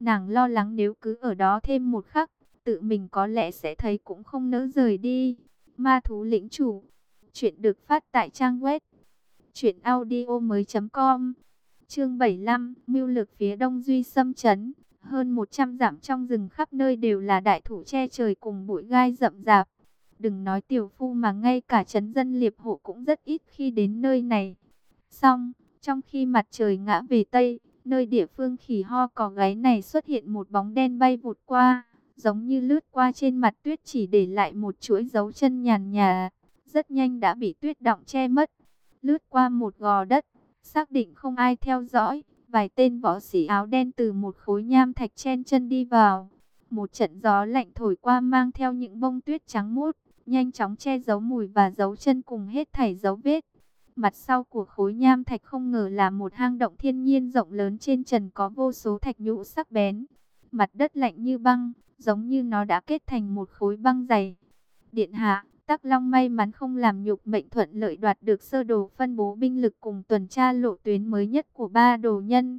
Nàng lo lắng nếu cứ ở đó thêm một khắc, tự mình có lẽ sẽ thấy cũng không nỡ rời đi. Ma thú lĩnh chủ. Chuyện được phát tại trang web. Chuyện audio mới com. Chương 75, mưu lược phía đông duy xâm chấn. Hơn 100 dặm trong rừng khắp nơi đều là đại thủ che trời cùng bụi gai rậm rạp. Đừng nói tiểu phu mà ngay cả chấn dân liệp hộ cũng rất ít khi đến nơi này. Xong, trong khi mặt trời ngã về Tây, nơi địa phương khỉ ho có gáy này xuất hiện một bóng đen bay vụt qua, giống như lướt qua trên mặt tuyết chỉ để lại một chuỗi dấu chân nhàn nhà, rất nhanh đã bị tuyết đọng che mất. Lướt qua một gò đất, xác định không ai theo dõi, vài tên võ sĩ áo đen từ một khối nham thạch chen chân đi vào. Một trận gió lạnh thổi qua mang theo những bông tuyết trắng muốt, nhanh chóng che giấu mùi và dấu chân cùng hết thảy dấu vết. Mặt sau của khối nham thạch không ngờ là một hang động thiên nhiên rộng lớn trên trần có vô số thạch nhũ sắc bén. Mặt đất lạnh như băng, giống như nó đã kết thành một khối băng dày. Điện hạ, Tắc Long may mắn không làm nhục mệnh thuận lợi đoạt được sơ đồ phân bố binh lực cùng tuần tra lộ tuyến mới nhất của ba đồ nhân.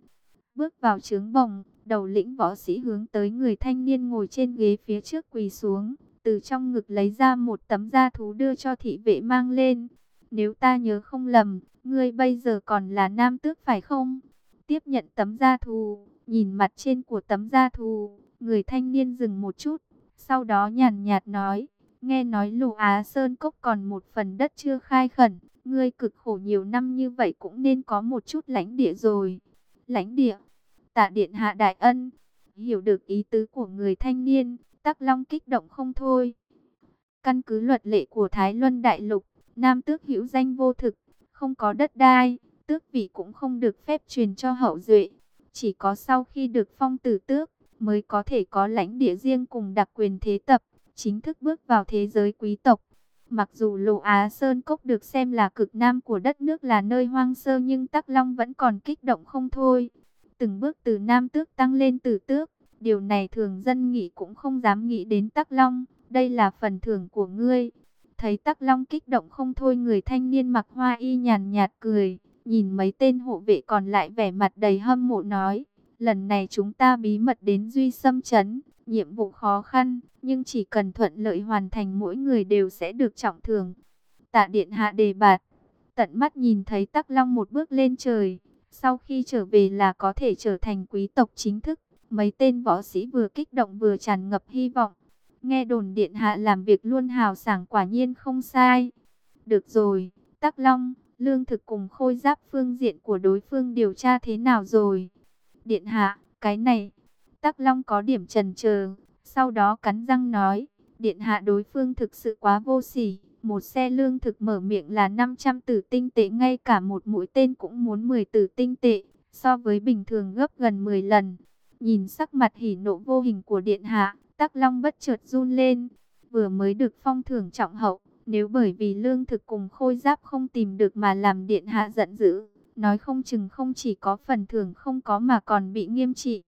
Bước vào trướng bồng, đầu lĩnh võ sĩ hướng tới người thanh niên ngồi trên ghế phía trước quỳ xuống, từ trong ngực lấy ra một tấm da thú đưa cho thị vệ mang lên. Nếu ta nhớ không lầm, ngươi bây giờ còn là nam tước phải không? Tiếp nhận tấm da thù, nhìn mặt trên của tấm da thù, người thanh niên dừng một chút, sau đó nhàn nhạt nói, nghe nói lù Á Sơn Cốc còn một phần đất chưa khai khẩn, ngươi cực khổ nhiều năm như vậy cũng nên có một chút lãnh địa rồi. Lãnh địa, tạ điện hạ đại ân, hiểu được ý tứ của người thanh niên, tắc long kích động không thôi. Căn cứ luật lệ của Thái Luân Đại Lục, Nam tước hữu danh vô thực, không có đất đai, tước vị cũng không được phép truyền cho hậu duệ. Chỉ có sau khi được phong tử tước, mới có thể có lãnh địa riêng cùng đặc quyền thế tập, chính thức bước vào thế giới quý tộc. Mặc dù Lộ Á Sơn Cốc được xem là cực nam của đất nước là nơi hoang sơ nhưng Tắc Long vẫn còn kích động không thôi. Từng bước từ nam tước tăng lên từ tước, điều này thường dân nghĩ cũng không dám nghĩ đến Tắc Long, đây là phần thưởng của ngươi. Thấy Tắc Long kích động không thôi người thanh niên mặc hoa y nhàn nhạt cười, nhìn mấy tên hộ vệ còn lại vẻ mặt đầy hâm mộ nói, lần này chúng ta bí mật đến Duy Sâm Trấn, nhiệm vụ khó khăn, nhưng chỉ cần thuận lợi hoàn thành mỗi người đều sẽ được trọng thưởng. Tạ Điện Hạ đề bạt, tận mắt nhìn thấy Tắc Long một bước lên trời, sau khi trở về là có thể trở thành quý tộc chính thức. Mấy tên võ sĩ vừa kích động vừa tràn ngập hy vọng. Nghe đồn điện hạ làm việc luôn hào sảng quả nhiên không sai. Được rồi, Tắc Long, lương thực cùng khôi giáp phương diện của đối phương điều tra thế nào rồi? Điện hạ, cái này, Tắc Long có điểm trần chờ sau đó cắn răng nói, điện hạ đối phương thực sự quá vô sỉ. Một xe lương thực mở miệng là 500 tử tinh tệ ngay cả một mũi tên cũng muốn 10 tử tinh tệ, so với bình thường gấp gần 10 lần. Nhìn sắc mặt hỉ nộ vô hình của điện hạ, Tắc Long bất chợt run lên, vừa mới được phong thưởng trọng hậu, nếu bởi vì lương thực cùng khôi giáp không tìm được mà làm điện hạ giận dữ, nói không chừng không chỉ có phần thưởng không có mà còn bị nghiêm trị.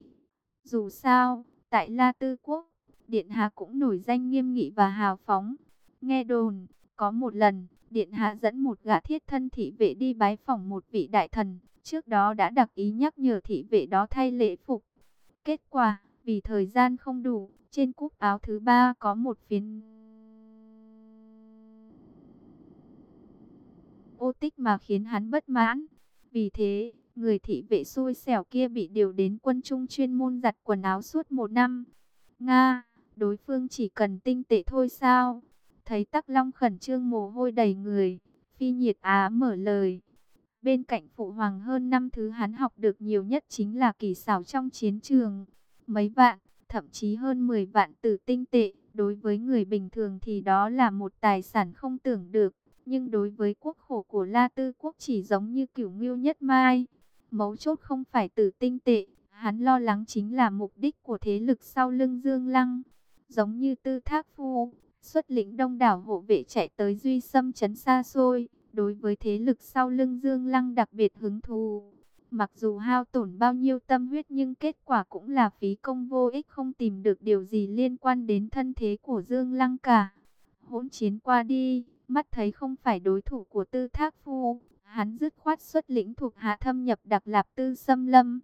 Dù sao, tại La Tư Quốc, điện hạ cũng nổi danh nghiêm nghị và hào phóng. Nghe đồn, có một lần, điện hạ dẫn một gã thiết thân thị vệ đi bái phỏng một vị đại thần, trước đó đã đặc ý nhắc nhở thị vệ đó thay lễ phục. Kết quả, vì thời gian không đủ, trên cúc áo thứ ba có một phiến ô tích mà khiến hắn bất mãn. Vì thế, người thị vệ xui xẻo kia bị điều đến quân trung chuyên môn giặt quần áo suốt một năm. Nga, đối phương chỉ cần tinh tệ thôi sao? Thấy Tắc Long khẩn trương mồ hôi đầy người, Phi Nhiệt Á mở lời. Bên cạnh Phụ Hoàng hơn năm thứ hắn học được nhiều nhất chính là kỳ xảo trong chiến trường. Mấy vạn, thậm chí hơn 10 vạn tử tinh tệ, đối với người bình thường thì đó là một tài sản không tưởng được. Nhưng đối với quốc khổ của La Tư Quốc chỉ giống như cửu ngưu nhất mai. Mấu chốt không phải tử tinh tệ, hắn lo lắng chính là mục đích của thế lực sau lưng Dương Lăng. Giống như tư thác phu, xuất lĩnh đông đảo hộ vệ chạy tới duy xâm chấn xa xôi. Đối với thế lực sau lưng Dương Lăng đặc biệt hứng thú. Mặc dù hao tổn bao nhiêu tâm huyết nhưng kết quả cũng là phí công vô ích không tìm được điều gì liên quan đến thân thế của Dương Lăng cả. Hỗn chiến qua đi, mắt thấy không phải đối thủ của tư thác phu, hắn dứt khoát xuất lĩnh thuộc hạ thâm nhập đặc lạp tư xâm lâm.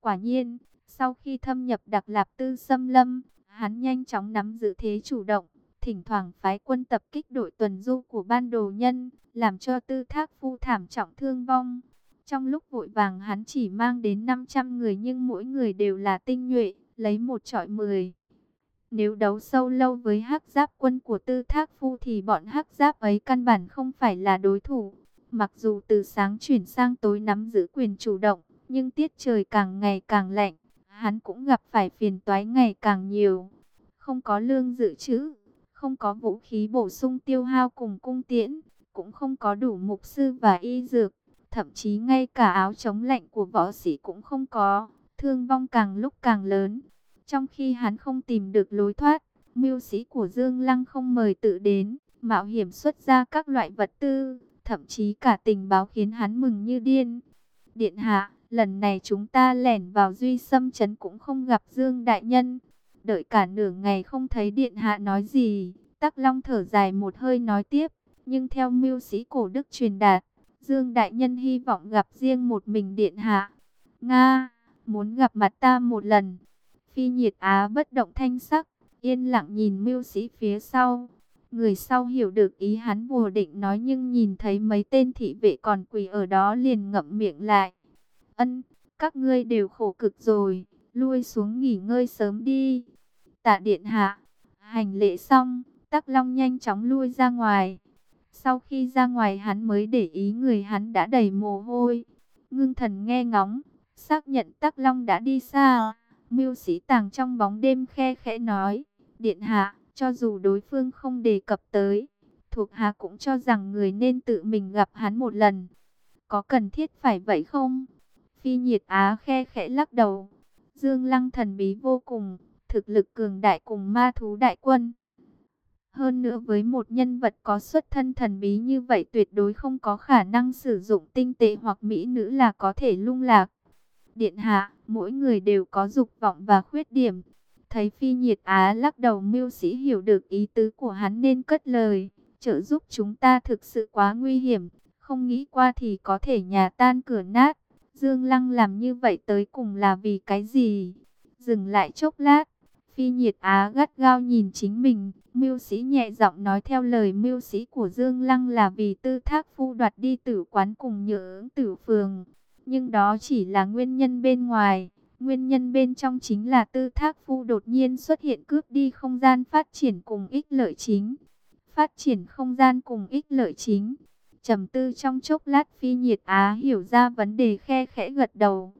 Quả nhiên, Sau khi thâm nhập Đặc Lạp Tư xâm lâm, hắn nhanh chóng nắm giữ thế chủ động, thỉnh thoảng phái quân tập kích đội tuần du của ban đồ nhân, làm cho tư thác phu thảm trọng thương vong. Trong lúc vội vàng hắn chỉ mang đến 500 người nhưng mỗi người đều là tinh nhuệ, lấy một trọi 10. Nếu đấu sâu lâu với hắc giáp quân của tư thác phu thì bọn hắc giáp ấy căn bản không phải là đối thủ. Mặc dù từ sáng chuyển sang tối nắm giữ quyền chủ động, nhưng tiết trời càng ngày càng lạnh, hắn cũng gặp phải phiền toái ngày càng nhiều. Không có lương dự trữ, không có vũ khí bổ sung tiêu hao cùng cung tiễn, cũng không có đủ mục sư và y dược, thậm chí ngay cả áo chống lạnh của võ sĩ cũng không có, thương vong càng lúc càng lớn. Trong khi hắn không tìm được lối thoát, mưu sĩ của Dương Lăng không mời tự đến, mạo hiểm xuất ra các loại vật tư, thậm chí cả tình báo khiến hắn mừng như điên. Điện hạ, lần này chúng ta lẻn vào duy xâm chấn cũng không gặp Dương Đại Nhân. Đợi cả nửa ngày không thấy điện hạ nói gì, Tắc Long thở dài một hơi nói tiếp, nhưng theo mưu sĩ cổ đức truyền đạt, Dương Đại Nhân hy vọng gặp riêng một mình điện hạ. Nga, muốn gặp mặt ta một lần. Phi nhiệt á bất động thanh sắc, yên lặng nhìn mưu sĩ phía sau. Người sau hiểu được ý hắn vừa định nói nhưng nhìn thấy mấy tên thị vệ còn quỳ ở đó liền ngậm miệng lại. Ân, các ngươi đều khổ cực rồi, lui xuống nghỉ ngơi sớm đi. Tạ điện hạ, hành lễ xong, Tắc Long nhanh chóng lui ra ngoài. Sau khi ra ngoài hắn mới để ý người hắn đã đầy mồ hôi. Ngưng thần nghe ngóng, xác nhận Tắc Long đã đi xa. Mưu sĩ tàng trong bóng đêm khe khẽ nói, Điện hạ, cho dù đối phương không đề cập tới, thuộc hạ cũng cho rằng người nên tự mình gặp hắn một lần. Có cần thiết phải vậy không? Phi nhiệt á khe khẽ lắc đầu. Dương Lăng thần bí vô cùng, thực lực cường đại cùng ma thú đại quân. Hơn nữa với một nhân vật có xuất thân thần bí như vậy tuyệt đối không có khả năng sử dụng tinh tế hoặc mỹ nữ là có thể lung lạc. Điện hạ, mỗi người đều có dục vọng và khuyết điểm. Thấy phi nhiệt á lắc đầu mưu sĩ hiểu được ý tứ của hắn nên cất lời. Trợ giúp chúng ta thực sự quá nguy hiểm. Không nghĩ qua thì có thể nhà tan cửa nát. Dương Lăng làm như vậy tới cùng là vì cái gì? Dừng lại chốc lát. Phi nhiệt á gắt gao nhìn chính mình. Mưu sĩ nhẹ giọng nói theo lời mưu sĩ của Dương Lăng là vì tư thác phu đoạt đi tử quán cùng nhớ tử phường. Nhưng đó chỉ là nguyên nhân bên ngoài. Nguyên nhân bên trong chính là tư thác phu đột nhiên xuất hiện cướp đi không gian phát triển cùng ích lợi chính. Phát triển không gian cùng ích lợi chính. trầm tư trong chốc lát phi nhiệt á hiểu ra vấn đề khe khẽ gật đầu.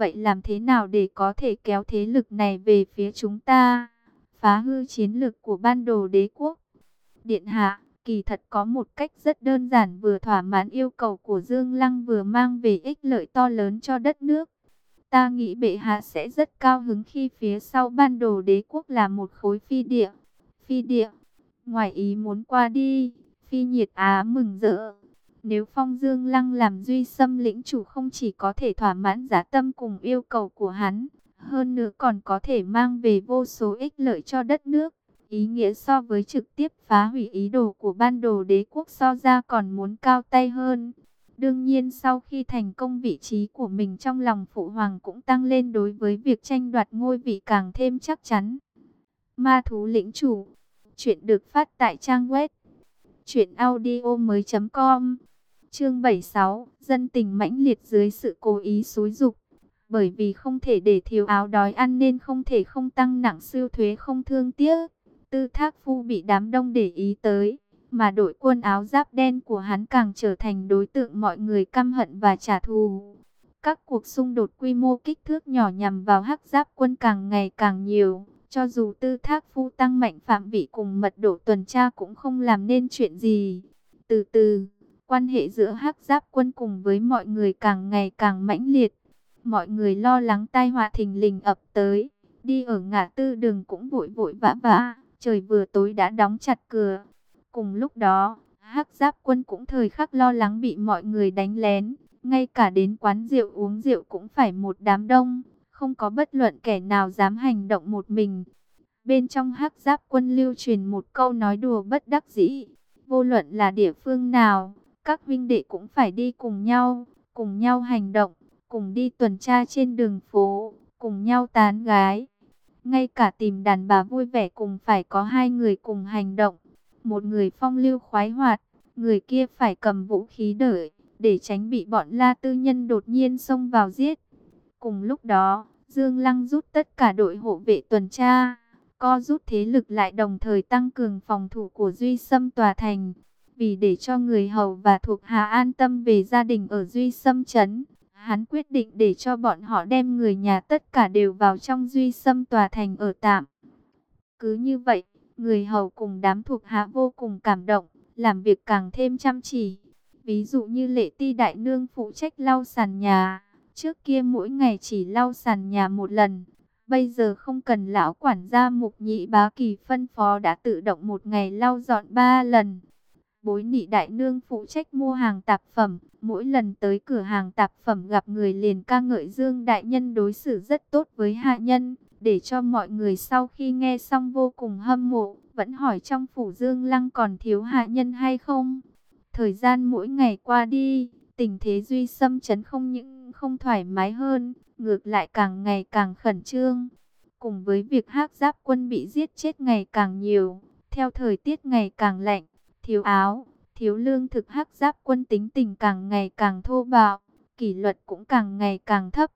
Vậy làm thế nào để có thể kéo thế lực này về phía chúng ta? Phá hư chiến lược của ban đồ đế quốc. Điện hạ, kỳ thật có một cách rất đơn giản vừa thỏa mãn yêu cầu của Dương Lăng vừa mang về ích lợi to lớn cho đất nước. Ta nghĩ bệ hạ sẽ rất cao hứng khi phía sau ban đồ đế quốc là một khối phi địa. Phi địa, ngoài ý muốn qua đi, phi nhiệt á mừng rỡ. Nếu Phong Dương Lăng làm duy xâm lĩnh chủ không chỉ có thể thỏa mãn giá tâm cùng yêu cầu của hắn, hơn nữa còn có thể mang về vô số ích lợi cho đất nước. Ý nghĩa so với trực tiếp phá hủy ý đồ của ban đồ đế quốc so ra còn muốn cao tay hơn. Đương nhiên sau khi thành công vị trí của mình trong lòng phụ hoàng cũng tăng lên đối với việc tranh đoạt ngôi vị càng thêm chắc chắn. Ma thú lĩnh chủ. Chuyện được phát tại trang web. Chuyện audio mới com. Chương 76. Dân tình mãnh liệt dưới sự cố ý xúi dục. Bởi vì không thể để thiếu áo đói ăn nên không thể không tăng nặng siêu thuế không thương tiếc. Tư thác phu bị đám đông để ý tới, mà đội quân áo giáp đen của hắn càng trở thành đối tượng mọi người căm hận và trả thù. Các cuộc xung đột quy mô kích thước nhỏ nhằm vào hắc giáp quân càng ngày càng nhiều. Cho dù tư thác phu tăng mạnh phạm vị cùng mật độ tuần tra cũng không làm nên chuyện gì. Từ từ, quan hệ giữa hắc giáp quân cùng với mọi người càng ngày càng mãnh liệt. Mọi người lo lắng tai họa thình lình ập tới. Đi ở ngã tư đường cũng vội vội vã vã. Trời vừa tối đã đóng chặt cửa. Cùng lúc đó, hắc giáp quân cũng thời khắc lo lắng bị mọi người đánh lén. Ngay cả đến quán rượu uống rượu cũng phải một đám đông. Không có bất luận kẻ nào dám hành động một mình. Bên trong hắc giáp quân lưu truyền một câu nói đùa bất đắc dĩ. Vô luận là địa phương nào, các huynh đệ cũng phải đi cùng nhau, cùng nhau hành động, cùng đi tuần tra trên đường phố, cùng nhau tán gái. Ngay cả tìm đàn bà vui vẻ cùng phải có hai người cùng hành động. Một người phong lưu khoái hoạt, người kia phải cầm vũ khí đợi, để tránh bị bọn La Tư Nhân đột nhiên xông vào giết. Cùng lúc đó, Dương Lăng rút tất cả đội hộ vệ tuần tra, co rút thế lực lại đồng thời tăng cường phòng thủ của Duy Sâm Tòa Thành. Vì để cho người hầu và thuộc hạ an tâm về gia đình ở Duy Sâm Trấn, hắn quyết định để cho bọn họ đem người nhà tất cả đều vào trong Duy Sâm Tòa Thành ở tạm. Cứ như vậy, người hầu cùng đám thuộc hạ vô cùng cảm động, làm việc càng thêm chăm chỉ. Ví dụ như lệ ti đại nương phụ trách lau sàn nhà, trước kia mỗi ngày chỉ lau sàn nhà một lần, bây giờ không cần lão quản gia mục nhị bá kỳ phân phó đã tự động một ngày lau dọn ba lần. Bối nị đại nương phụ trách mua hàng tạp phẩm, mỗi lần tới cửa hàng tạp phẩm gặp người liền ca ngợi Dương đại nhân đối xử rất tốt với hạ nhân, để cho mọi người sau khi nghe xong vô cùng hâm mộ, vẫn hỏi trong phủ Dương Lăng còn thiếu hạ nhân hay không. Thời gian mỗi ngày qua đi, tình thế duy xâm chấn không những không thoải mái hơn, ngược lại càng ngày càng khẩn trương. Cùng với việc hắc giáp quân bị giết chết ngày càng nhiều, theo thời tiết ngày càng lạnh, thiếu áo, thiếu lương thực hắc giáp quân tính tình càng ngày càng thô bạo, kỷ luật cũng càng ngày càng thấp.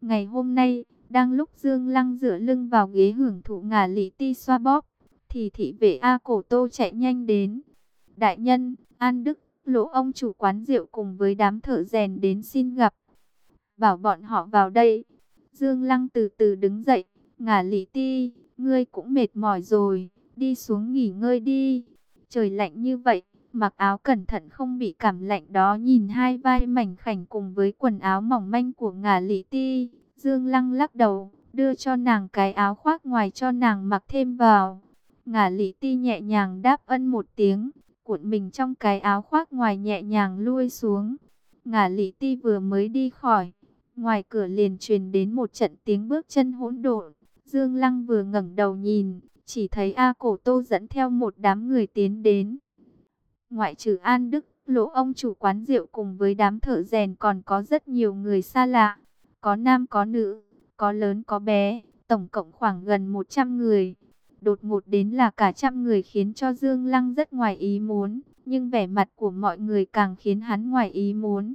Ngày hôm nay, đang lúc Dương Lăng dựa lưng vào ghế hưởng thụ ngả lý ti xoa bóp, thì thị vệ A Cổ Tô chạy nhanh đến. Đại nhân, An Đức, lỗ ông chủ quán rượu cùng với đám thợ rèn đến xin gặp. Bảo bọn họ vào đây. Dương Lăng từ từ đứng dậy, ngả lý ti, ngươi cũng mệt mỏi rồi, đi xuống nghỉ ngơi đi. Trời lạnh như vậy, mặc áo cẩn thận không bị cảm lạnh đó nhìn hai vai mảnh khảnh cùng với quần áo mỏng manh của ngà lý ti. Dương Lăng lắc đầu, đưa cho nàng cái áo khoác ngoài cho nàng mặc thêm vào. ngà lý ti nhẹ nhàng đáp ân một tiếng, cuộn mình trong cái áo khoác ngoài nhẹ nhàng lui xuống. ngà lý ti vừa mới đi khỏi, ngoài cửa liền truyền đến một trận tiếng bước chân hỗn độn. Dương Lăng vừa ngẩng đầu nhìn, chỉ thấy A Cổ Tô dẫn theo một đám người tiến đến. Ngoại trừ An Đức, lỗ ông chủ quán rượu cùng với đám thợ rèn còn có rất nhiều người xa lạ. Có nam có nữ, có lớn có bé, tổng cộng khoảng gần 100 người. Đột ngột đến là cả trăm người khiến cho Dương Lăng rất ngoài ý muốn, nhưng vẻ mặt của mọi người càng khiến hắn ngoài ý muốn.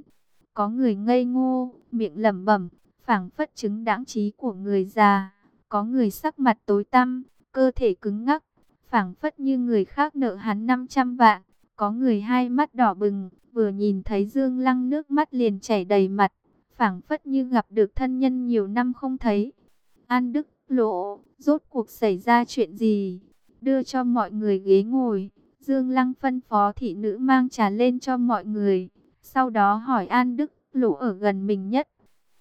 Có người ngây ngô, miệng lẩm bẩm, phảng phất chứng đáng trí của người già. Có người sắc mặt tối tăm, cơ thể cứng ngắc, phảng phất như người khác nợ hắn 500 vạn. Có người hai mắt đỏ bừng, vừa nhìn thấy Dương Lăng nước mắt liền chảy đầy mặt, phảng phất như gặp được thân nhân nhiều năm không thấy. An Đức lộ, rốt cuộc xảy ra chuyện gì? Đưa cho mọi người ghế ngồi, Dương Lăng phân phó thị nữ mang trà lên cho mọi người. Sau đó hỏi An Đức lộ ở gần mình nhất.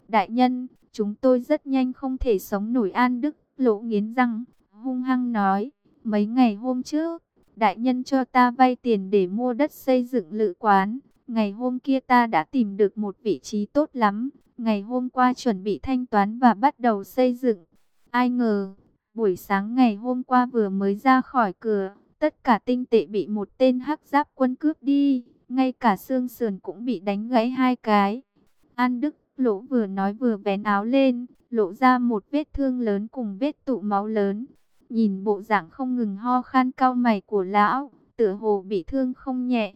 Đại nhân, chúng tôi rất nhanh không thể sống nổi An Đức lộ nghiến răng, hung hăng nói, mấy ngày hôm trước, đại nhân cho ta vay tiền để mua đất xây dựng lự quán. Ngày hôm kia ta đã tìm được một vị trí tốt lắm. Ngày hôm qua chuẩn bị thanh toán và bắt đầu xây dựng. Ai ngờ, buổi sáng ngày hôm qua vừa mới ra khỏi cửa, tất cả tinh tệ bị một tên hắc giáp quân cướp đi. Ngay cả xương sườn cũng bị đánh gãy hai cái. An Đức lỗ vừa nói vừa vén áo lên, lộ ra một vết thương lớn cùng vết tụ máu lớn. Nhìn bộ dạng không ngừng ho khan cao mày của lão, tựa hồ bị thương không nhẹ,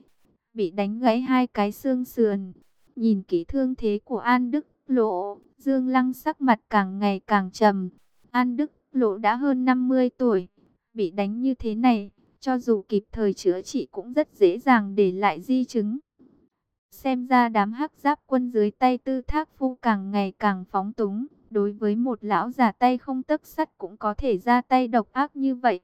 bị đánh gãy hai cái xương sườn. Nhìn kỹ thương thế của An Đức Lộ, Dương Lăng sắc mặt càng ngày càng trầm. An Đức Lộ đã hơn 50 tuổi, bị đánh như thế này, cho dù kịp thời chữa trị cũng rất dễ dàng để lại di chứng. Xem ra đám hắc giáp quân dưới tay tư thác phu càng ngày càng phóng túng. Đối với một lão già tay không tấc sắt cũng có thể ra tay độc ác như vậy.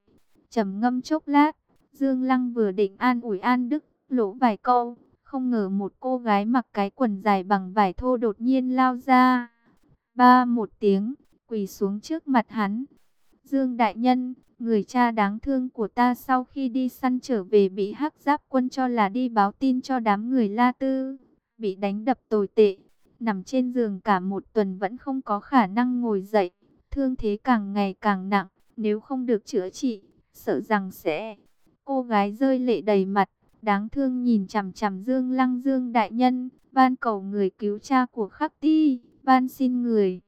trầm ngâm chốc lát, Dương Lăng vừa định an ủi An Đức, lỗ vài câu. Không ngờ một cô gái mặc cái quần dài bằng vải thô đột nhiên lao ra. Ba một tiếng, quỳ xuống trước mặt hắn. Dương Đại Nhân, người cha đáng thương của ta sau khi đi săn trở về bị hắc giáp quân cho là đi báo tin cho đám người La Tư. Bị đánh đập tồi tệ, nằm trên giường cả một tuần vẫn không có khả năng ngồi dậy. Thương thế càng ngày càng nặng, nếu không được chữa trị, sợ rằng sẽ... Cô gái rơi lệ đầy mặt, đáng thương nhìn chằm chằm Dương Lăng Dương đại nhân, van cầu người cứu cha của Khắc Ti, van xin người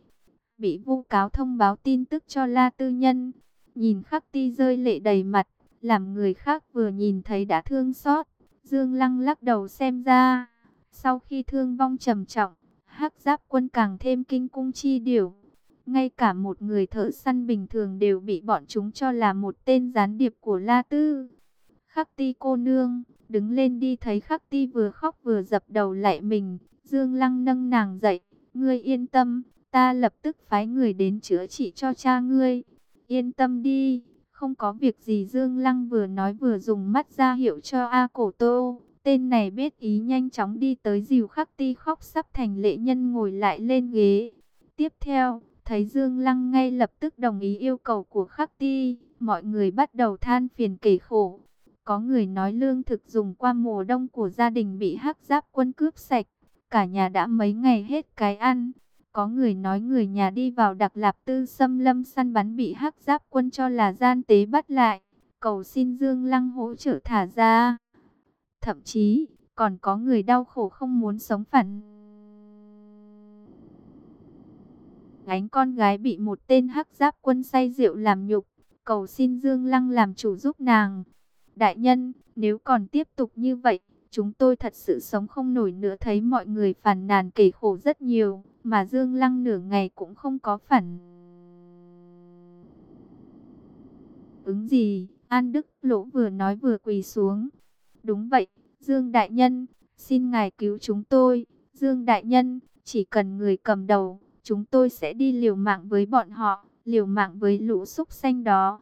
bị vu cáo thông báo tin tức cho La Tư Nhân. Nhìn Khắc Ti rơi lệ đầy mặt, làm người khác vừa nhìn thấy đã thương xót. Dương Lăng lắc đầu xem ra, sau khi thương vong trầm trọng, hắc giáp quân càng thêm kinh cung chi điều Ngay cả một người thợ săn bình thường đều bị bọn chúng cho là một tên gián điệp của La Tư. Khắc ti cô nương, đứng lên đi thấy khắc ti vừa khóc vừa dập đầu lại mình. Dương Lăng nâng nàng dậy, ngươi yên tâm, ta lập tức phái người đến chữa trị cho cha ngươi. Yên tâm đi, không có việc gì Dương Lăng vừa nói vừa dùng mắt ra hiệu cho A Cổ Tô. Tên này biết ý nhanh chóng đi tới dìu khắc ti khóc sắp thành lệ nhân ngồi lại lên ghế. Tiếp theo, thấy Dương Lăng ngay lập tức đồng ý yêu cầu của khắc ti. Mọi người bắt đầu than phiền kể khổ. Có người nói lương thực dùng qua mùa đông của gia đình bị hắc giáp quân cướp sạch. Cả nhà đã mấy ngày hết cái ăn. Có người nói người nhà đi vào đặc lạp tư xâm lâm săn bắn bị hắc giáp quân cho là gian tế bắt lại. Cầu xin Dương Lăng hỗ trợ thả ra. Thậm chí, còn có người đau khổ không muốn sống phản. Ánh con gái bị một tên hắc giáp quân say rượu làm nhục. Cầu xin Dương Lăng làm chủ giúp nàng. Đại nhân, nếu còn tiếp tục như vậy, chúng tôi thật sự sống không nổi nữa thấy mọi người phàn nàn kể khổ rất nhiều, mà Dương Lăng nửa ngày cũng không có phản. Ứng gì, An Đức Lỗ vừa nói vừa quỳ xuống. Đúng vậy, Dương Đại Nhân, xin ngài cứu chúng tôi. Dương Đại Nhân, chỉ cần người cầm đầu, chúng tôi sẽ đi liều mạng với bọn họ, liều mạng với lũ súc xanh đó.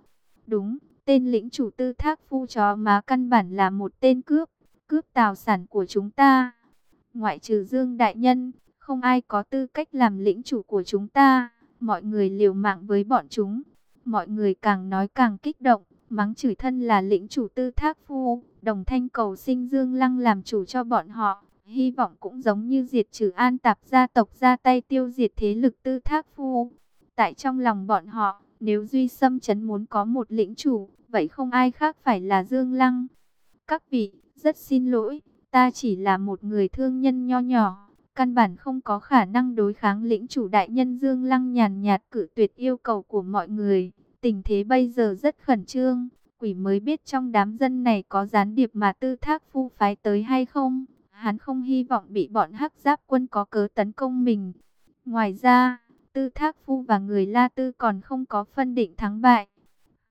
Đúng, tên lĩnh chủ tư thác phu chó má căn bản là một tên cướp, cướp tài sản của chúng ta. Ngoại trừ Dương Đại Nhân, không ai có tư cách làm lĩnh chủ của chúng ta. Mọi người liều mạng với bọn chúng. Mọi người càng nói càng kích động, mắng chửi thân là lĩnh chủ tư thác phu. Đồng thanh cầu sinh Dương Lăng làm chủ cho bọn họ. Hy vọng cũng giống như diệt trừ an tạp gia tộc ra tay tiêu diệt thế lực tư thác phu. Tại trong lòng bọn họ, nếu Duy Sâm Trấn muốn có một lĩnh chủ, vậy không ai khác phải là Dương Lăng. Các vị, rất xin lỗi, ta chỉ là một người thương nhân nho nhỏ, căn bản không có khả năng đối kháng lĩnh chủ đại nhân Dương Lăng nhàn nhạt cử tuyệt yêu cầu của mọi người. Tình thế bây giờ rất khẩn trương, quỷ mới biết trong đám dân này có gián điệp mà tư thác phu phái tới hay không. Hắn không hy vọng bị bọn hắc giáp quân có cớ tấn công mình. Ngoài ra, tư thác phu và người La Tư còn không có phân định thắng bại.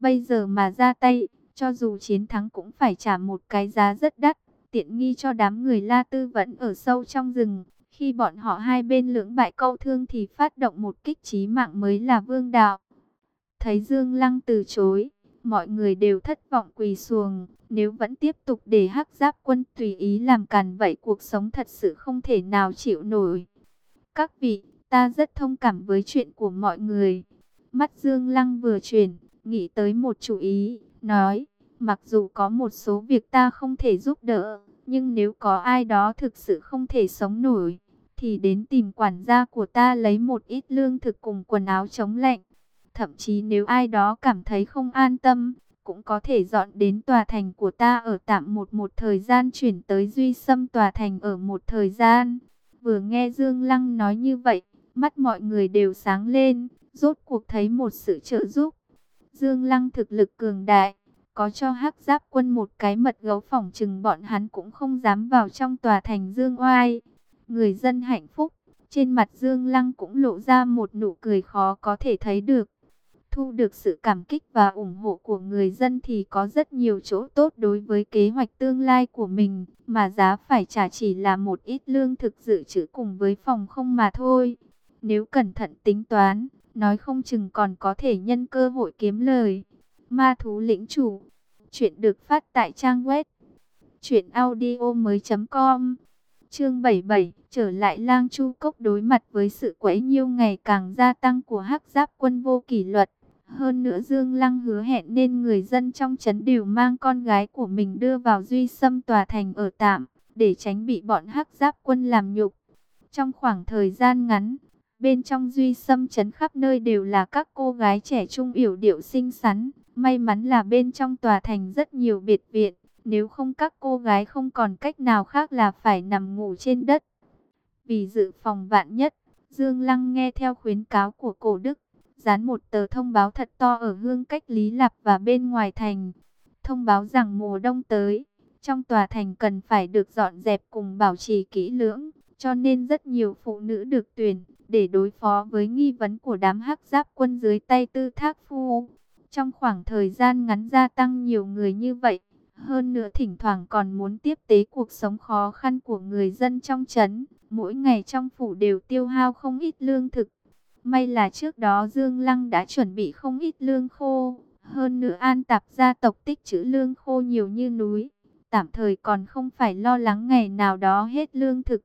Bây giờ mà ra tay, cho dù chiến thắng cũng phải trả một cái giá rất đắt. Tiện nghi cho đám người La Tư vẫn ở sâu trong rừng. Khi bọn họ hai bên lưỡng bại câu thương thì phát động một kích trí mạng mới là vương đạo. Thấy Dương Lăng từ chối, mọi người đều thất vọng quỳ xuồng. Nếu vẫn tiếp tục để hắc giáp quân tùy ý làm càn vậy cuộc sống thật sự không thể nào chịu nổi. Các vị, ta rất thông cảm với chuyện của mọi người. Mắt Dương Lăng vừa chuyển, nghĩ tới một chủ ý, nói, mặc dù có một số việc ta không thể giúp đỡ, nhưng nếu có ai đó thực sự không thể sống nổi, thì đến tìm quản gia của ta lấy một ít lương thực cùng quần áo chống lạnh. Thậm chí nếu ai đó cảm thấy không an tâm, cũng có thể dọn đến tòa thành của ta ở tạm một một thời gian chuyển tới duy xâm tòa thành ở một thời gian. Vừa nghe Dương Lăng nói như vậy, mắt mọi người đều sáng lên, rốt cuộc thấy một sự trợ giúp. Dương Lăng thực lực cường đại, có cho hắc giáp quân một cái mật gấu phòng chừng bọn hắn cũng không dám vào trong tòa thành Dương Oai. Người dân hạnh phúc, trên mặt Dương Lăng cũng lộ ra một nụ cười khó có thể thấy được. Thu được sự cảm kích và ủng hộ của người dân thì có rất nhiều chỗ tốt đối với kế hoạch tương lai của mình, mà giá phải trả chỉ là một ít lương thực dự trữ cùng với phòng không mà thôi. Nếu cẩn thận tính toán, nói không chừng còn có thể nhân cơ hội kiếm lời. Ma thú lĩnh chủ, chuyện được phát tại trang web truyệnaudiomoi.com. Chương 77, trở lại Lang Chu Cốc đối mặt với sự quấy nhiêu ngày càng gia tăng của Hắc Giáp quân vô kỷ luật. Hơn nữa Dương Lăng hứa hẹn nên người dân trong trấn đều mang con gái của mình đưa vào duy xâm tòa thành ở tạm, để tránh bị bọn Hắc Giáp quân làm nhục. Trong khoảng thời gian ngắn, Bên trong duy xâm chấn khắp nơi đều là các cô gái trẻ trung yểu điệu xinh xắn. May mắn là bên trong tòa thành rất nhiều biệt viện. Nếu không các cô gái không còn cách nào khác là phải nằm ngủ trên đất. Vì dự phòng vạn nhất, Dương Lăng nghe theo khuyến cáo của cổ đức, dán một tờ thông báo thật to ở hương cách Lý Lạp và bên ngoài thành. Thông báo rằng mùa đông tới, trong tòa thành cần phải được dọn dẹp cùng bảo trì kỹ lưỡng, cho nên rất nhiều phụ nữ được tuyển để đối phó với nghi vấn của đám hắc giáp quân dưới tay tư thác phu. Trong khoảng thời gian ngắn gia tăng nhiều người như vậy, hơn nữa thỉnh thoảng còn muốn tiếp tế cuộc sống khó khăn của người dân trong trấn. Mỗi ngày trong phủ đều tiêu hao không ít lương thực. May là trước đó Dương Lăng đã chuẩn bị không ít lương khô. Hơn nữa an tạp gia tộc tích trữ lương khô nhiều như núi. Tạm thời còn không phải lo lắng ngày nào đó hết lương thực.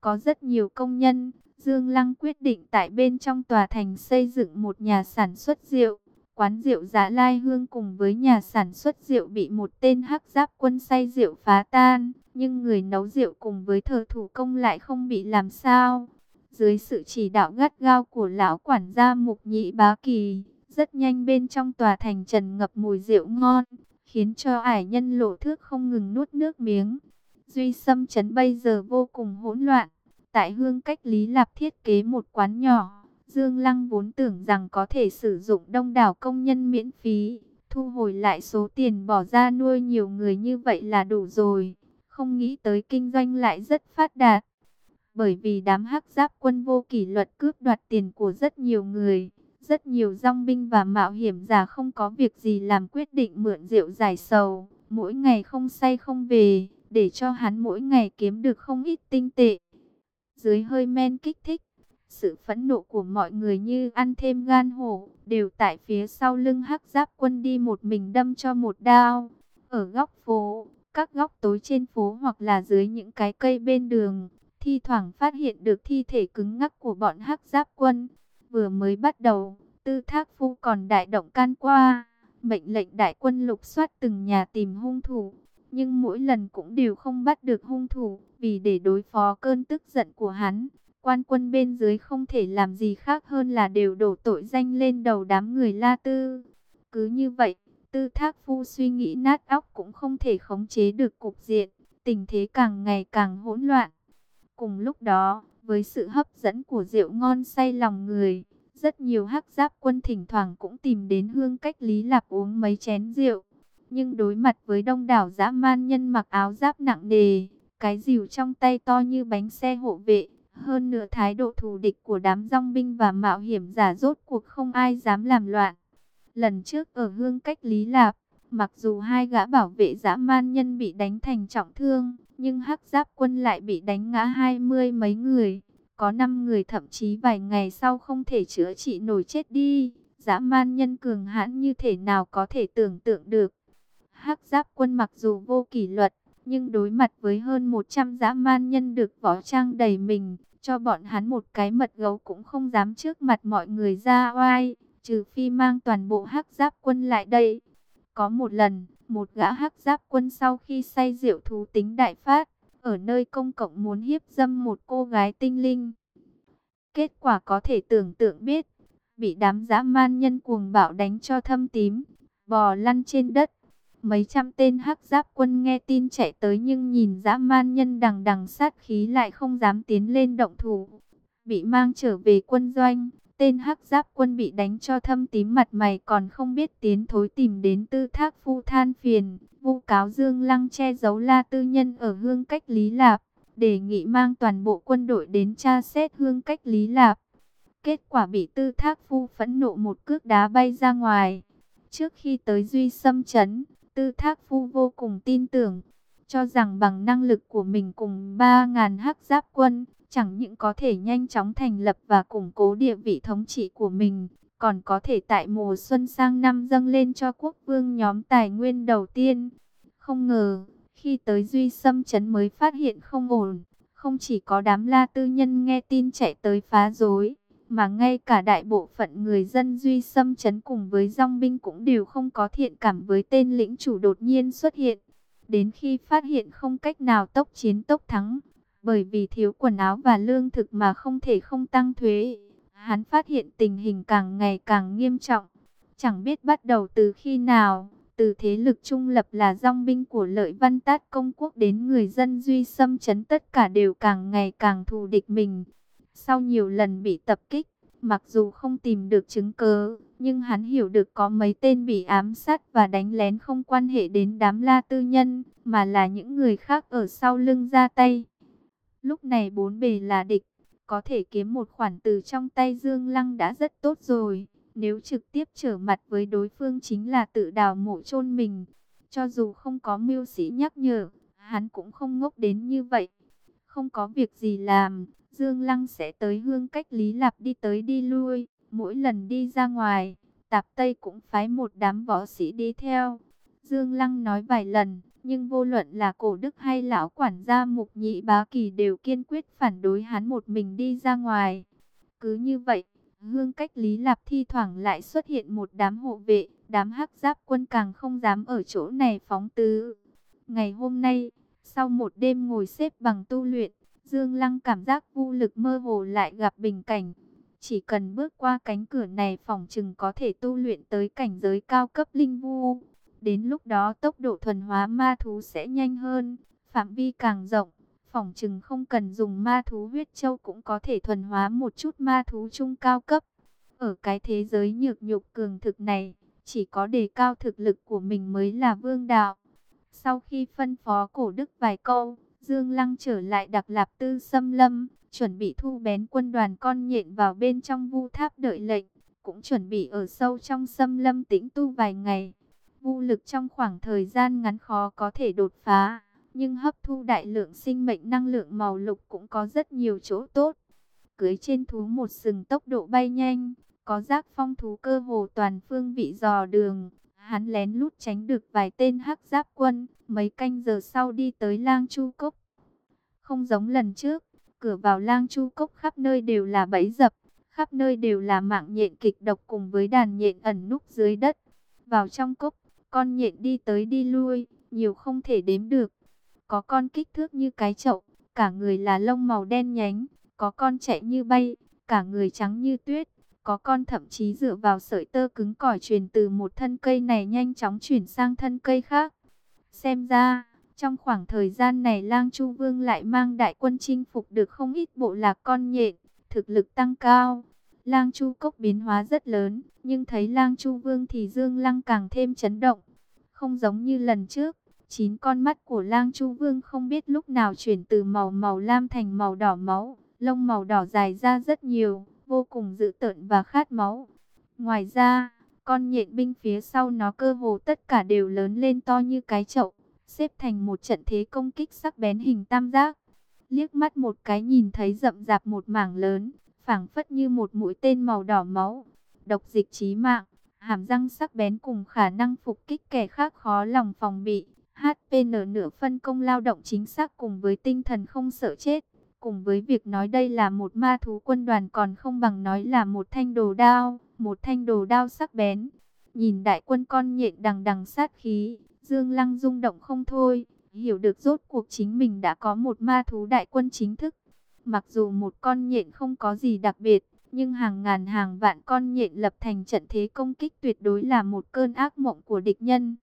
Có rất nhiều công nhân, Dương Lăng quyết định tại bên trong tòa thành xây dựng một nhà sản xuất rượu. Quán rượu Giá Lai Hương cùng với nhà sản xuất rượu bị một tên hắc giáp quân say rượu phá tan, nhưng người nấu rượu cùng với thợ thủ công lại không bị làm sao. Dưới sự chỉ đạo gắt gao của lão quản gia Mục Nhị Bá Kỳ, rất nhanh bên trong tòa thành trần ngập mùi rượu ngon, khiến cho ải nhân lộ thước không ngừng nuốt nước miếng. Duy Sâm Trấn bây giờ vô cùng hỗn loạn, tại hương cách Lý Lạp thiết kế một quán nhỏ Dương Lăng vốn tưởng rằng có thể sử dụng đông đảo công nhân miễn phí, thu hồi lại số tiền bỏ ra nuôi nhiều người như vậy là đủ rồi. Không nghĩ tới kinh doanh lại rất phát đạt. Bởi vì đám hắc giáp quân vô kỷ luật cướp đoạt tiền của rất nhiều người. Rất nhiều dòng binh và mạo hiểm giả không có việc gì làm quyết định mượn rượu giải sầu. Mỗi ngày không say không về, để cho hắn mỗi ngày kiếm được không ít tinh tệ. Dưới hơi men kích thích, sự phẫn nộ của mọi người như ăn thêm gan hổ, đều tại phía sau lưng hắc giáp quân đi một mình đâm cho một đao. Ở góc phố, các góc tối trên phố hoặc là dưới những cái cây bên đường, thi thoảng phát hiện được thi thể cứng ngắc của bọn hắc giáp quân. Vừa mới bắt đầu, tư thác phu còn đại động can qua, mệnh lệnh đại quân lục soát từng nhà tìm hung thủ. Nhưng mỗi lần cũng đều không bắt được hung thủ, vì để đối phó cơn tức giận của hắn, Quan quân bên dưới không thể làm gì khác hơn là đều đổ tội danh lên đầu đám người La Tư. Cứ như vậy, Tư Thác Phu suy nghĩ nát óc cũng không thể khống chế được cục diện, tình thế càng ngày càng hỗn loạn. Cùng lúc đó, với sự hấp dẫn của rượu ngon say lòng người, rất nhiều hắc giáp quân thỉnh thoảng cũng tìm đến hương cách Lý Lạp uống mấy chén rượu. Nhưng đối mặt với đông đảo dã man nhân mặc áo giáp nặng nề, cái rìu trong tay to như bánh xe hộ vệ, hơn nữa thái độ thù địch của đám rong binh và mạo hiểm giả rốt cuộc không ai dám làm loạn. Lần trước ở hương cách Lý Lạp, mặc dù hai gã bảo vệ dã man nhân bị đánh thành trọng thương, nhưng hắc giáp quân lại bị đánh ngã hai mươi mấy người. Có năm người thậm chí vài ngày sau không thể chữa trị nổi chết đi. Dã man nhân cường hãn như thể nào có thể tưởng tượng được. Hắc giáp quân mặc dù vô kỷ luật, nhưng đối mặt với hơn 100 dã man nhân được võ trang đầy mình, cho bọn hắn một cái mật gấu cũng không dám trước mặt mọi người ra oai, trừ phi mang toàn bộ hắc giáp quân lại đây. Có một lần, một gã hắc giáp quân sau khi say rượu thú tính đại phát, ở nơi công cộng muốn hiếp dâm một cô gái tinh linh. Kết quả có thể tưởng tượng biết, bị đám dã man nhân cuồng bạo đánh cho thâm tím, bò lăn trên đất. Mấy trăm tên hắc giáp quân nghe tin chạy tới nhưng nhìn dã man nhân đằng đằng sát khí lại không dám tiến lên động thủ. Bị mang trở về quân doanh, tên hắc giáp quân bị đánh cho thâm tím mặt mày còn không biết tiến thối tìm đến tư thác phu than phiền. Vu cáo Dương Lăng che giấu la tư nhân ở hương cách Lý Lạp, đề nghị mang toàn bộ quân đội đến tra xét hương cách Lý Lạp. Kết quả bị tư thác phu phẫn nộ một cước đá bay ra ngoài. Trước khi tới Duy xâm chấn, Tư Thác Phu vô cùng tin tưởng, cho rằng bằng năng lực của mình cùng 3.000 hắc giáp quân, chẳng những có thể nhanh chóng thành lập và củng cố địa vị thống trị của mình, còn có thể tại mùa xuân sang năm dâng lên cho quốc vương nhóm tài nguyên đầu tiên. Không ngờ, khi tới Duy Sâm Trấn mới phát hiện không ổn, không chỉ có đám la tư nhân nghe tin chạy tới phá rối, mà ngay cả đại bộ phận người dân Duy Sâm chấn cùng với dòng binh cũng đều không có thiện cảm với tên lĩnh chủ đột nhiên xuất hiện. Đến khi phát hiện không cách nào tốc chiến tốc thắng, bởi vì thiếu quần áo và lương thực mà không thể không tăng thuế, hắn phát hiện tình hình càng ngày càng nghiêm trọng. Chẳng biết bắt đầu từ khi nào, từ thế lực trung lập là dòng binh của lợi văn tát công quốc đến người dân Duy Sâm chấn tất cả đều càng ngày càng thù địch mình. Sau nhiều lần bị tập kích, mặc dù không tìm được chứng cớ, nhưng hắn hiểu được có mấy tên bị ám sát và đánh lén không quan hệ đến đám la tư nhân, mà là những người khác ở sau lưng ra tay. Lúc này bốn bề là địch, có thể kiếm một khoản từ trong tay Dương Lăng đã rất tốt rồi. Nếu trực tiếp trở mặt với đối phương chính là tự đào mộ chôn mình. Cho dù không có mưu sĩ nhắc nhở, hắn cũng không ngốc đến như vậy. Không có việc gì làm, Dương Lăng sẽ tới hương cách Lý Lạp đi tới đi lui. Mỗi lần đi ra ngoài, tạp Tây cũng phái một đám võ sĩ đi theo. Dương Lăng nói vài lần, nhưng vô luận là cổ đức hay lão quản gia mục nhị bá kỳ đều kiên quyết phản đối hắn một mình đi ra ngoài. Cứ như vậy, hương cách Lý Lạp thi thoảng lại xuất hiện một đám hộ vệ, đám hắc giáp quân càng không dám ở chỗ này phóng tứ. Ngày hôm nay, sau một đêm ngồi xếp bằng tu luyện, Dương Lăng cảm giác vô lực mơ hồ lại gặp bình cảnh. Chỉ cần bước qua cánh cửa này phòng chừng có thể tu luyện tới cảnh giới cao cấp linh vu. Đến lúc đó tốc độ thuần hóa ma thú sẽ nhanh hơn, phạm vi càng rộng. Phòng chừng không cần dùng ma thú huyết châu cũng có thể thuần hóa một chút ma thú trung cao cấp. Ở cái thế giới nhược nhục cường thực này, chỉ có đề cao thực lực của mình mới là vương đạo. Sau khi phân phó cổ đức vài câu, Dương Lăng trở lại Đặc Lạp Tư Xâm Lâm, chuẩn bị thu bén quân đoàn con nhện vào bên trong vu tháp đợi lệnh, cũng chuẩn bị ở sâu trong Xâm Lâm tĩnh tu vài ngày. Vô lực trong khoảng thời gian ngắn khó có thể đột phá, nhưng hấp thu đại lượng sinh mệnh năng lượng màu lục cũng có rất nhiều chỗ tốt. Cưới trên thú một sừng tốc độ bay nhanh, có giác phong thú cơ hồ toàn phương vị dò đường. Hắn lén lút tránh được vài tên hắc giáp quân, mấy canh giờ sau đi tới lang chu cốc. Không giống lần trước, cửa vào lang chu cốc khắp nơi đều là bẫy dập, khắp nơi đều là mạng nhện kịch độc cùng với đàn nhện ẩn núp dưới đất. Vào trong cốc, con nhện đi tới đi lui, nhiều không thể đếm được. Có con kích thước như cái chậu, cả người là lông màu đen nhánh, có con chạy như bay, cả người trắng như tuyết. Có con thậm chí dựa vào sợi tơ cứng cỏi truyền từ một thân cây này nhanh chóng chuyển sang thân cây khác. Xem ra, trong khoảng thời gian này Lang Chu Vương lại mang đại quân chinh phục được không ít bộ lạc con nhện, thực lực tăng cao. Lang Chu Cốc biến hóa rất lớn, nhưng thấy Lang Chu Vương thì Dương Lăng càng thêm chấn động. Không giống như lần trước, chín con mắt của Lang Chu Vương không biết lúc nào chuyển từ màu màu lam thành màu đỏ máu, lông màu đỏ dài ra rất nhiều, vô cùng dữ tợn và khát máu. Ngoài ra, con nhện binh phía sau nó cơ hồ tất cả đều lớn lên to như cái chậu, xếp thành một trận thế công kích sắc bén hình tam giác. Liếc mắt một cái nhìn thấy rậm rạp một mảng lớn, phảng phất như một mũi tên màu đỏ máu, độc dịch chí mạng, hàm răng sắc bén cùng khả năng phục kích kẻ khác khó lòng phòng bị. HPN nửa phân công lao động chính xác cùng với tinh thần không sợ chết. Cùng với việc nói đây là một ma thú quân đoàn còn không bằng nói là một thanh đồ đao, một thanh đồ đao sắc bén. Nhìn đại quân con nhện đằng đằng sát khí, Dương Lăng rung động không thôi, hiểu được rốt cuộc chính mình đã có một ma thú đại quân chính thức. Mặc dù một con nhện không có gì đặc biệt, nhưng hàng ngàn hàng vạn con nhện lập thành trận thế công kích tuyệt đối là một cơn ác mộng của địch nhân.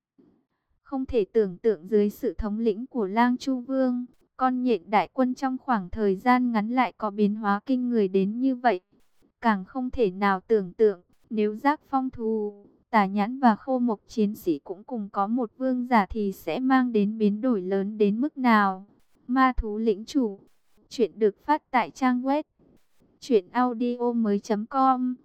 Không thể tưởng tượng dưới sự thống lĩnh của Lang Chu Vương, con nhện đại quân trong khoảng thời gian ngắn lại có biến hóa kinh người đến như vậy. Càng không thể nào tưởng tượng, nếu giác phong thù, tà nhãn và khô mộc chiến sĩ cũng cùng có một vương giả thì sẽ mang đến biến đổi lớn đến mức nào. Ma thú lĩnh chủ, chuyện được phát tại trang web chuyểnaudio.com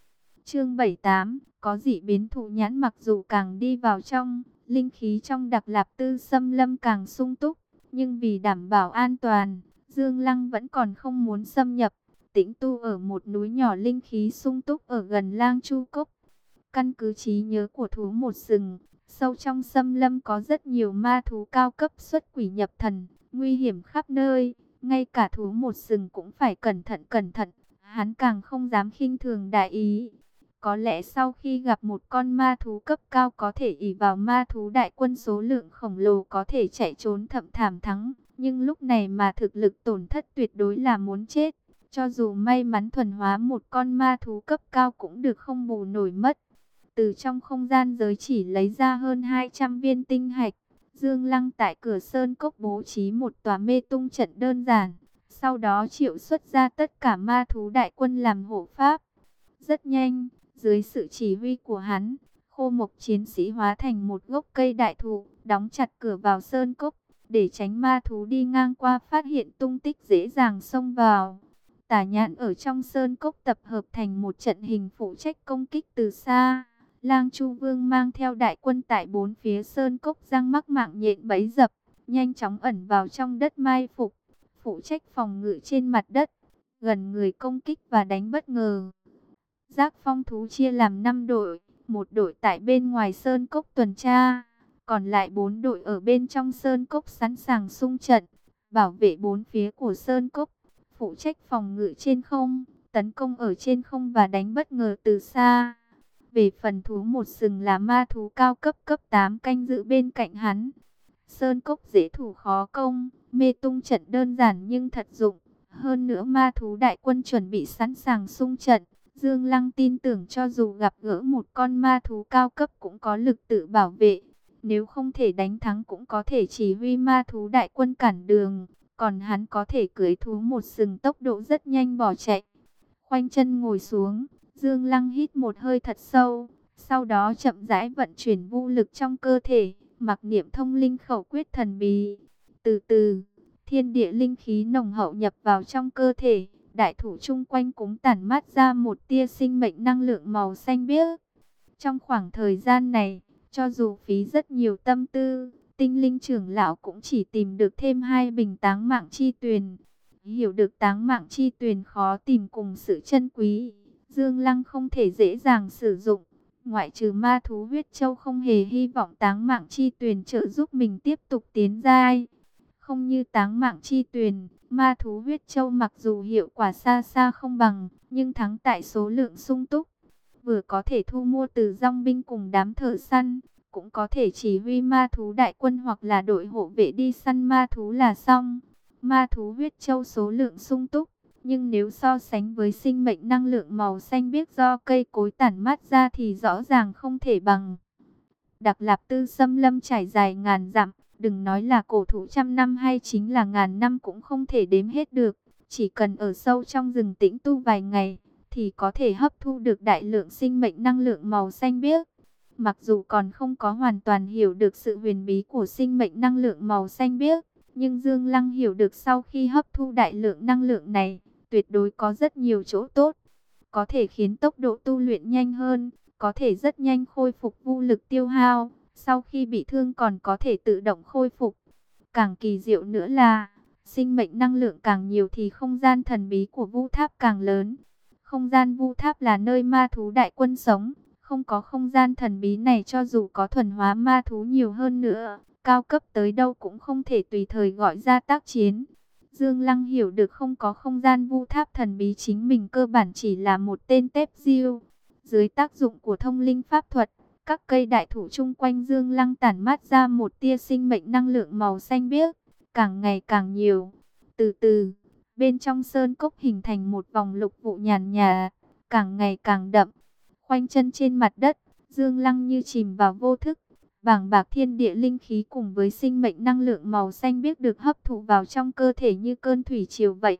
Chương 78, có dị biến thụ nhãn mặc dù càng đi vào trong, linh khí trong đặc lạp tư xâm lâm càng sung túc nhưng vì đảm bảo an toàn, Dương Lăng vẫn còn không muốn xâm nhập, tĩnh tu ở một núi nhỏ linh khí sung túc ở gần lang chu cốc. Căn cứ trí nhớ của thú một rừng, sâu trong xâm lâm có rất nhiều ma thú cao cấp xuất quỷ nhập thần, nguy hiểm khắp nơi, ngay cả thú một sừng cũng phải cẩn thận cẩn thận, hắn càng không dám khinh thường đại ý. Có lẽ sau khi gặp một con ma thú cấp cao có thể ỉ vào ma thú đại quân số lượng khổng lồ có thể chạy trốn thậm thảm thắng. Nhưng lúc này mà thực lực tổn thất tuyệt đối là muốn chết. Cho dù may mắn thuần hóa một con ma thú cấp cao cũng được không bù nổi mất. Từ trong không gian giới chỉ lấy ra hơn 200 viên tinh hạch. Dương Lăng tại cửa sơn cốc bố trí một tòa mê tung trận đơn giản Sau đó triệu xuất ra tất cả ma thú đại quân làm hộ pháp. Rất nhanh, dưới sự chỉ huy của hắn, khô mộc chiến sĩ hóa thành một gốc cây đại thụ, đóng chặt cửa vào sơn cốc, để tránh ma thú đi ngang qua phát hiện tung tích dễ dàng xông vào. Tả nhạn ở trong sơn cốc tập hợp thành một trận hình phụ trách công kích từ xa. Lang Chu Vương mang theo đại quân tại bốn phía sơn cốc giang mắc mạng nhện bẫy dập, nhanh chóng ẩn vào trong đất mai phục, phụ trách phòng ngự trên mặt đất, gần người công kích và đánh bất ngờ. Giác phong thú chia làm 5 đội, một đội tại bên ngoài sơn cốc tuần tra, còn lại 4 đội ở bên trong sơn cốc sẵn sàng xung trận, bảo vệ bốn phía của sơn cốc, phụ trách phòng ngự trên không, tấn công ở trên không và đánh bất ngờ từ xa. Về phần thú một sừng là ma thú cao cấp cấp 8 canh giữ bên cạnh hắn. Sơn cốc dễ thủ khó công, mê tung trận đơn giản nhưng thật dụng. Hơn nữa ma thú đại quân chuẩn bị sẵn sàng xung trận. Dương Lăng tin tưởng cho dù gặp gỡ một con ma thú cao cấp cũng có lực tự bảo vệ. Nếu không thể đánh thắng cũng có thể chỉ huy ma thú đại quân cản đường. Còn hắn có thể cưới thú một sừng tốc độ rất nhanh bỏ chạy. Khoanh chân ngồi xuống, Dương Lăng hít một hơi thật sâu. Sau đó chậm rãi vận chuyển vũ lực trong cơ thể, mặc niệm thông linh khẩu quyết thần bí. Từ từ, thiên địa linh khí nồng hậu nhập vào trong cơ thể đại thủ chung quanh cũng tản mát ra một tia sinh mệnh năng lượng màu xanh biếc. Trong khoảng thời gian này, cho dù phí rất nhiều tâm tư, tinh linh trưởng lão cũng chỉ tìm được thêm hai bình táng mạng chi tuyền. Hiểu được táng mạng chi tuyền khó tìm cùng sự chân quý, Dương Lăng không thể dễ dàng sử dụng. Ngoại trừ ma thú huyết châu không hề hy vọng táng mạng chi tuyền trợ giúp mình tiếp tục tiến giai. Không như táng mạng chi tuyền, Ma thú huyết châu mặc dù hiệu quả xa xa không bằng, nhưng thắng tại số lượng sung túc. Vừa có thể thu mua từ dòng binh cùng đám thợ săn, cũng có thể chỉ huy ma thú đại quân hoặc là đội hộ vệ đi săn ma thú là xong. Ma thú huyết châu số lượng sung túc, nhưng nếu so sánh với sinh mệnh năng lượng màu xanh biếc do cây cối tản mát ra thì rõ ràng không thể bằng. Đặc Lạp Tư xâm lâm trải dài ngàn dặm, Đừng nói là cổ thụ trăm năm hay chính là ngàn năm cũng không thể đếm hết được. Chỉ cần ở sâu trong rừng tĩnh tu vài ngày, thì có thể hấp thu được đại lượng sinh mệnh năng lượng màu xanh biếc. Mặc dù còn không có hoàn toàn hiểu được sự huyền bí của sinh mệnh năng lượng màu xanh biếc, nhưng Dương Lăng hiểu được sau khi hấp thu đại lượng năng lượng này, tuyệt đối có rất nhiều chỗ tốt. Có thể khiến tốc độ tu luyện nhanh hơn, có thể rất nhanh khôi phục vô lực tiêu hao, sau khi bị thương còn có thể tự động khôi phục. Càng kỳ diệu nữa là, sinh mệnh năng lượng càng nhiều thì không gian thần bí của vu tháp càng lớn. Không gian vu tháp là nơi ma thú đại quân sống, không có không gian thần bí này cho dù có thuần hóa ma thú nhiều hơn nữa, cao cấp tới đâu cũng không thể tùy thời gọi ra tác chiến. Dương Lăng hiểu được không có không gian vu tháp thần bí chính mình cơ bản chỉ là một tên tép diêu. Dưới tác dụng của thông linh pháp thuật, các cây đại thụ chung quanh Dương Lăng tản mát ra một tia sinh mệnh năng lượng màu xanh biếc, càng ngày càng nhiều. Từ từ, bên trong sơn cốc hình thành một vòng lục vụ nhàn nhà, càng ngày càng đậm. Khoanh chân trên mặt đất, Dương Lăng như chìm vào vô thức. Bảng bạc thiên địa linh khí cùng với sinh mệnh năng lượng màu xanh biết được hấp thụ vào trong cơ thể như cơn thủy triều vậy.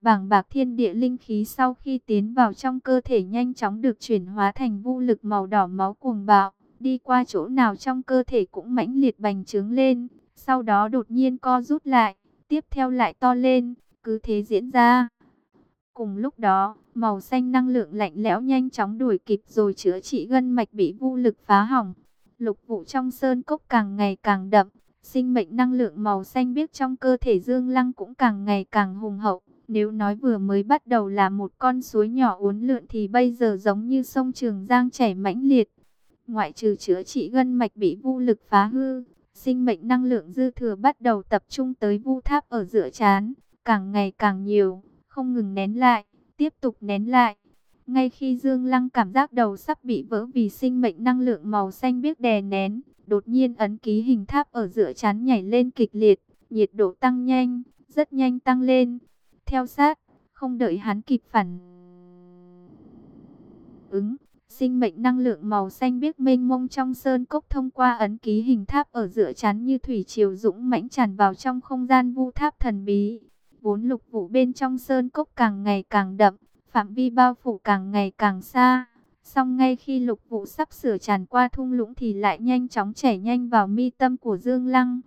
Bảng bạc thiên địa linh khí sau khi tiến vào trong cơ thể nhanh chóng được chuyển hóa thành vô lực màu đỏ máu cuồng bạo, đi qua chỗ nào trong cơ thể cũng mãnh liệt bành trướng lên, sau đó đột nhiên co rút lại, tiếp theo lại to lên, cứ thế diễn ra. Cùng lúc đó, màu xanh năng lượng lạnh lẽo nhanh chóng đuổi kịp rồi chữa trị gân mạch bị vô lực phá hỏng. Lục vụ trong sơn cốc càng ngày càng đậm, sinh mệnh năng lượng màu xanh biếc trong cơ thể Dương Lăng cũng càng ngày càng hùng hậu. Nếu nói vừa mới bắt đầu là một con suối nhỏ uốn lượn thì bây giờ giống như sông Trường Giang chảy mãnh liệt. Ngoại trừ chữa trị gân mạch bị vô lực phá hư, sinh mệnh năng lượng dư thừa bắt đầu tập trung tới vu tháp ở giữa chán, càng ngày càng nhiều, không ngừng nén lại, tiếp tục nén lại. Ngay khi Dương Lăng cảm giác đầu sắp bị vỡ vì sinh mệnh năng lượng màu xanh biếc đè nén, đột nhiên ấn ký hình tháp ở giữa chán nhảy lên kịch liệt, nhiệt độ tăng nhanh, rất nhanh tăng lên theo sát, không đợi hắn kịp phản ứng. Sinh mệnh năng lượng màu xanh biếc mênh mông trong sơn cốc thông qua ấn ký hình tháp ở giữa chán như thủy triều dũng mãnh tràn vào trong không gian vu tháp thần bí. Vốn lục vụ bên trong sơn cốc càng ngày càng đậm, phạm vi bao phủ càng ngày càng xa. Xong ngay khi lục vụ sắp sửa tràn qua thung lũng thì lại nhanh chóng chảy nhanh vào mi tâm của Dương Lăng.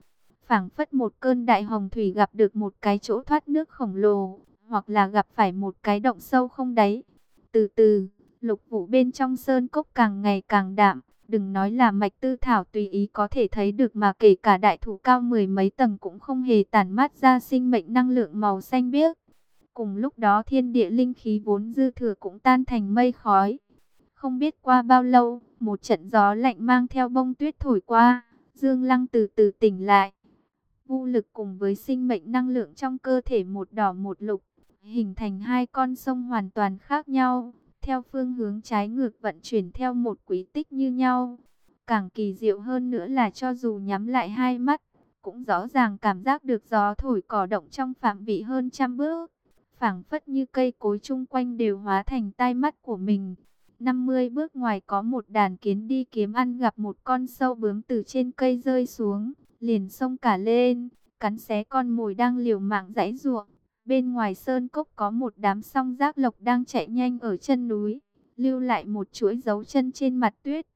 phảng phất một cơn đại hồng thủy gặp được một cái chỗ thoát nước khổng lồ, hoặc là gặp phải một cái động sâu không đáy. Từ từ, lục vụ bên trong sơn cốc càng ngày càng đạm, đừng nói là mạch tư thảo tùy ý có thể thấy được mà kể cả đại thủ cao mười mấy tầng cũng không hề tàn mát ra sinh mệnh năng lượng màu xanh biếc. Cùng lúc đó thiên địa linh khí vốn dư thừa cũng tan thành mây khói. Không biết qua bao lâu, một trận gió lạnh mang theo bông tuyết thổi qua, Dương Lăng từ từ tỉnh lại. vũ lực cùng với sinh mệnh năng lượng trong cơ thể một đỏ một lục, hình thành hai con sông hoàn toàn khác nhau, theo phương hướng trái ngược vận chuyển theo một quý tích như nhau. Càng kỳ diệu hơn nữa là cho dù nhắm lại hai mắt, cũng rõ ràng cảm giác được gió thổi cỏ động trong phạm vị hơn trăm bước phảng phất như cây cối chung quanh đều hóa thành tai mắt của mình. 50 bước ngoài có một đàn kiến đi kiếm ăn gặp một con sâu bướm từ trên cây rơi xuống, liền xông cả lên, cắn xé con mồi đang liều mạng giãy giụa. Bên ngoài sơn cốc có một đám song giác lộc đang chạy nhanh ở chân núi, lưu lại một chuỗi dấu chân trên mặt tuyết.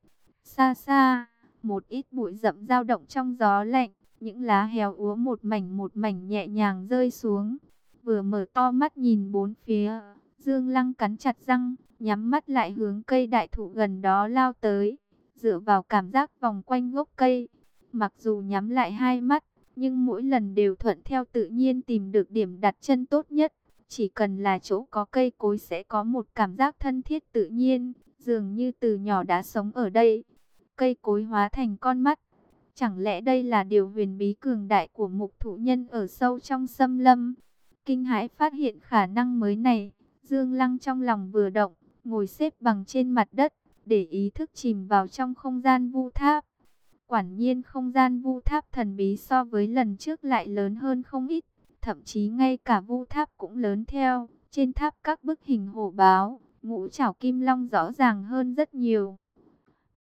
Xa xa, một ít bụi rậm dao động trong gió lạnh, những lá héo úa một mảnh một mảnh nhẹ nhàng rơi xuống. Vừa mở to mắt nhìn bốn phía, Dương Lăng cắn chặt răng, nhắm mắt lại hướng cây đại thụ gần đó lao tới, dựa vào cảm giác vòng quanh gốc cây. Mặc dù nhắm lại hai mắt, nhưng mỗi lần đều thuận theo tự nhiên tìm được điểm đặt chân tốt nhất. Chỉ cần là chỗ có cây cối sẽ có một cảm giác thân thiết tự nhiên, dường như từ nhỏ đã sống ở đây. Cây cối hóa thành con mắt. Chẳng lẽ đây là điều huyền bí cường đại của mục thụ nhân ở sâu trong xâm lâm? Kinh hãi phát hiện khả năng mới này, Dương Lăng trong lòng vừa động, ngồi xếp bằng trên mặt đất, để ý thức chìm vào trong không gian vu tháp. Quản nhiên không gian vu tháp thần bí so với lần trước lại lớn hơn không ít, thậm chí ngay cả vu tháp cũng lớn theo. Trên tháp các bức hình hổ báo, ngũ trảo kim long rõ ràng hơn rất nhiều.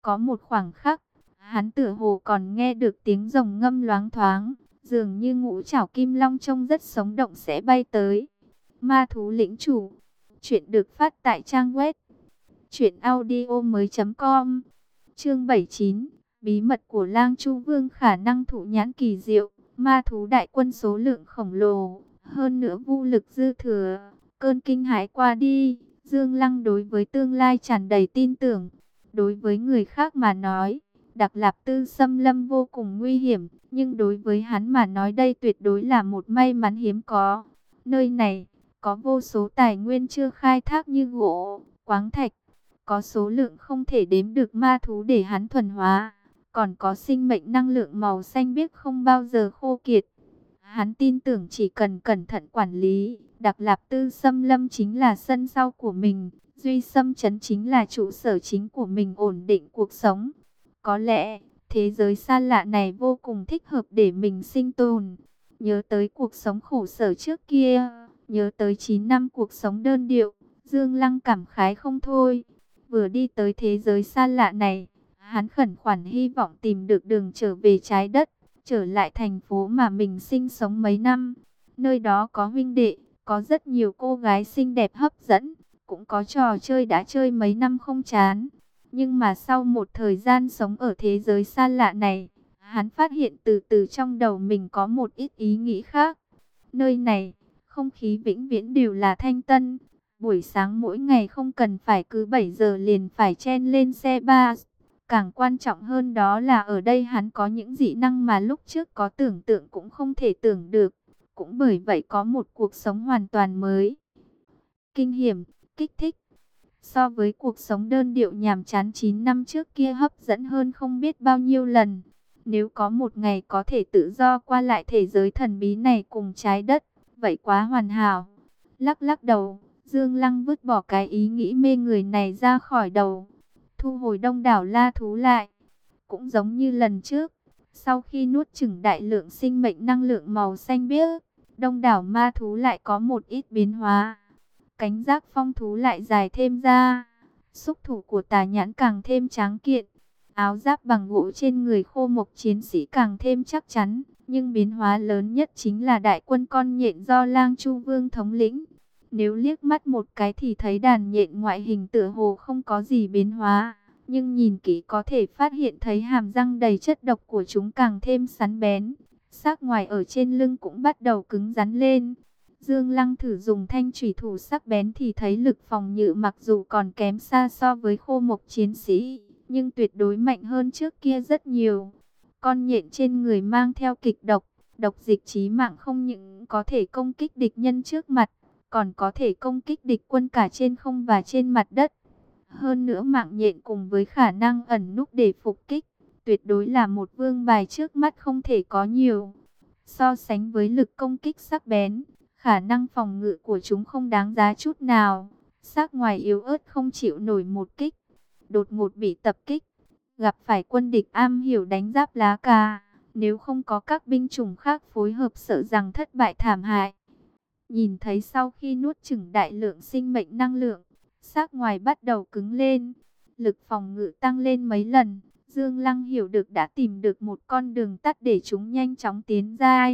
Có một khoảng khắc, hắn tựa hồ còn nghe được tiếng rồng ngâm loáng thoáng, dường như ngũ trảo kim long trông rất sống động sẽ bay tới. Ma thú lĩnh chủ, chuyện được phát tại trang web. Chuyện audio mới.com Chương 79 Bí mật của lang chu vương khả năng thụ nhãn kỳ diệu, ma thú đại quân số lượng khổng lồ, hơn nữa vũ lực dư thừa, cơn kinh hãi qua đi, Dương Lăng đối với tương lai tràn đầy tin tưởng. Đối với người khác mà nói, Đặc Lạp Tư xâm lâm vô cùng nguy hiểm, nhưng đối với hắn mà nói đây tuyệt đối là một may mắn hiếm có. Nơi này, có vô số tài nguyên chưa khai thác như gỗ, quáng thạch, có số lượng không thể đếm được ma thú để hắn thuần hóa còn có sinh mệnh năng lượng màu xanh biếc không bao giờ khô kiệt. Hắn tin tưởng chỉ cần cẩn thận quản lý, Đặc Lạp Tư Xâm Lâm chính là sân sau của mình, Duy Xâm Trấn chính là trụ sở chính của mình ổn định cuộc sống. Có lẽ, thế giới xa lạ này vô cùng thích hợp để mình sinh tồn. Nhớ tới cuộc sống khổ sở trước kia, nhớ tới 9 năm cuộc sống đơn điệu, Dương Lăng cảm khái không thôi. Vừa đi tới thế giới xa lạ này, Hắn khẩn khoản hy vọng tìm được đường trở về trái đất, trở lại thành phố mà mình sinh sống mấy năm. Nơi đó có huynh đệ, có rất nhiều cô gái xinh đẹp hấp dẫn, cũng có trò chơi đã chơi mấy năm không chán. Nhưng mà sau một thời gian sống ở thế giới xa lạ này, hắn phát hiện từ từ trong đầu mình có một ít ý nghĩ khác. Nơi này, không khí vĩnh viễn đều là thanh tân. Buổi sáng mỗi ngày không cần phải cứ 7 giờ liền phải chen lên xe bus Càng quan trọng hơn đó là ở đây hắn có những dị năng mà lúc trước có tưởng tượng cũng không thể tưởng được. Cũng bởi vậy có một cuộc sống hoàn toàn mới. Kinh hiểm, kích thích. So với cuộc sống đơn điệu nhàm chán 9 năm trước kia hấp dẫn hơn không biết bao nhiêu lần. Nếu có một ngày có thể tự do qua lại thế giới thần bí này cùng trái đất, vậy quá hoàn hảo. Lắc lắc đầu, Dương Lăng vứt bỏ cái ý nghĩ mê người này ra khỏi đầu thu hồi đông đảo la thú lại. Cũng giống như lần trước, sau khi nuốt chửng đại lượng sinh mệnh năng lượng màu xanh biếc, đông đảo ma thú lại có một ít biến hóa. Cánh giác phong thú lại dài thêm ra, xúc thủ của tà nhãn càng thêm tráng kiện. Áo giáp bằng gỗ trên người khô mộc chiến sĩ càng thêm chắc chắn, Nhưng biến hóa lớn nhất chính là đại quân con nhện do lang chu vương thống lĩnh. Nếu liếc mắt một cái thì thấy đàn nhện ngoại hình tựa hồ không có gì biến hóa. Nhưng nhìn kỹ có thể phát hiện thấy hàm răng đầy chất độc của chúng càng thêm sắn bén. Xác ngoài ở trên lưng cũng bắt đầu cứng rắn lên. Dương Lăng thử dùng thanh thủy thủ sắc bén thì thấy lực phòng nhự mặc dù còn kém xa so với khô mộc chiến sĩ, nhưng tuyệt đối mạnh hơn trước kia rất nhiều. Con nhện trên người mang theo kịch độc, độc dịch chí mạng không những có thể công kích địch nhân trước mặt, còn có thể công kích địch quân cả trên không và trên mặt đất. Hơn nữa mạng nhện cùng với khả năng ẩn núp để phục kích, tuyệt đối là một vương bài trước mắt không thể có nhiều. So sánh với lực công kích sắc bén, khả năng phòng ngự của chúng không đáng giá chút nào. Sắc ngoài yếu ớt không chịu nổi một kích, đột ngột bị tập kích, gặp phải quân địch am hiểu đánh giáp lá cà, nếu không có các binh chủng khác phối hợp sợ rằng thất bại thảm hại. Nhìn thấy sau khi nuốt chửng đại lượng sinh mệnh năng lượng, xác ngoài bắt đầu cứng lên, lực phòng ngự tăng lên mấy lần. Dương Lăng hiểu được đã tìm được một con đường tắt để chúng nhanh chóng tiến ra.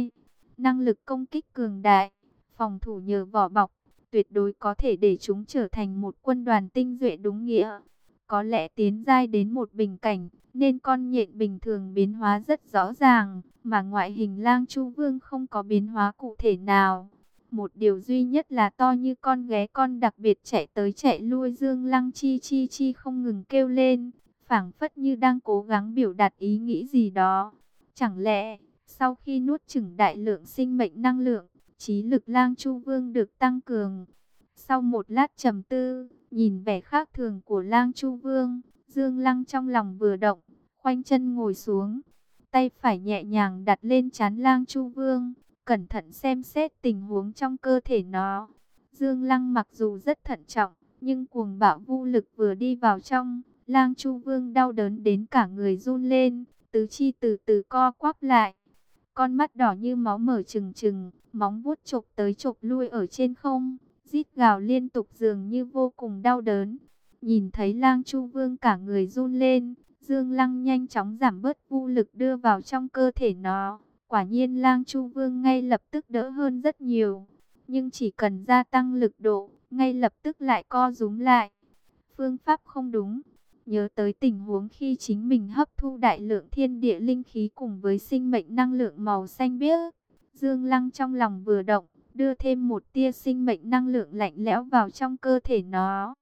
Năng lực công kích cường đại, phòng thủ nhờ vỏ bọc, tuyệt đối có thể để chúng trở thành một quân đoàn tinh duệ đúng nghĩa. Có lẽ tiến giai đến một bình cảnh, nên con nhện bình thường biến hóa rất rõ ràng, mà ngoại hình lang chu vương không có biến hóa cụ thể nào. Một điều duy nhất là to như con ghé con đặc biệt chạy tới chạy lui dương lăng chi chi chi không ngừng kêu lên, phảng phất như đang cố gắng biểu đạt ý nghĩ gì đó. Chẳng lẽ, sau khi nuốt chửng đại lượng sinh mệnh năng lượng, trí lực lang chu vương được tăng cường. Sau một lát trầm tư, nhìn vẻ khác thường của lang chu vương, dương lăng trong lòng vừa động, khoanh chân ngồi xuống. Tay phải nhẹ nhàng đặt lên chán lang chu vương, cẩn thận xem xét tình huống trong cơ thể nó. Dương lăng mặc dù rất thận trọng, nhưng cuồng bạo vô lực vừa đi vào trong, lang chu vương đau đớn đến cả người run lên, tứ chi từ từ co quắp lại. Con mắt đỏ như máu mở trừng trừng, móng vuốt chộp tới chộp lui ở trên không, rít gào liên tục dường như vô cùng đau đớn. Nhìn thấy lang chu vương cả người run lên, Dương Lăng nhanh chóng giảm bớt vô lực đưa vào trong cơ thể nó. Quả nhiên lang chu vương ngay lập tức đỡ hơn rất nhiều. Nhưng chỉ cần gia tăng lực độ, ngay lập tức lại co rúm lại. Phương pháp không đúng. Nhớ tới tình huống khi chính mình hấp thu đại lượng thiên địa linh khí cùng với sinh mệnh năng lượng màu xanh biếc. Dương Lăng trong lòng vừa động, đưa thêm một tia sinh mệnh năng lượng lạnh lẽo vào trong cơ thể nó.